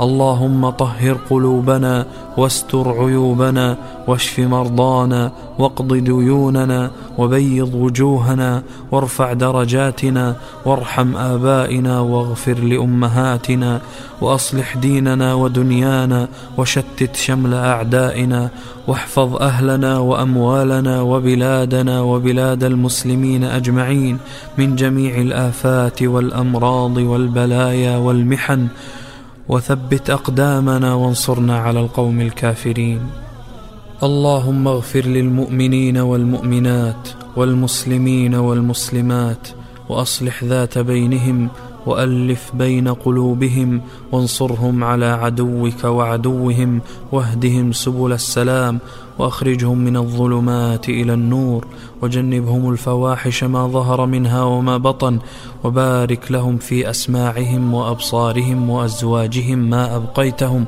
اللهم طهر قلوبنا واستر عيوبنا واشف مرضانا واقض ديوننا وبيض وجوهنا وارفع درجاتنا وارحم آبائنا واغفر لأمهاتنا وأصلح ديننا ودنيانا وشتت شمل أعدائنا واحفظ أهلنا وأموالنا وبلادنا وبلاد المسلمين أجمعين من جميع الآفات والأمراض والبلايا والمحن وثبت أقدامنا وانصرنا على القوم الكافرين. اللهم اغفر للمؤمنين والمؤمنات والمسلمين والمسلمات وأصلح ذات بينهم وألف بين قلوبهم وانصرهم على عدوك وعدوهم واهدهم سبل السلام وأخرجهم من الظلمات إلى النور وجنبهم الفواحش ما ظهر منها وما بطن وبارك لهم في أسماعهم وأبصارهم وأزواجهم ما أبقيتهم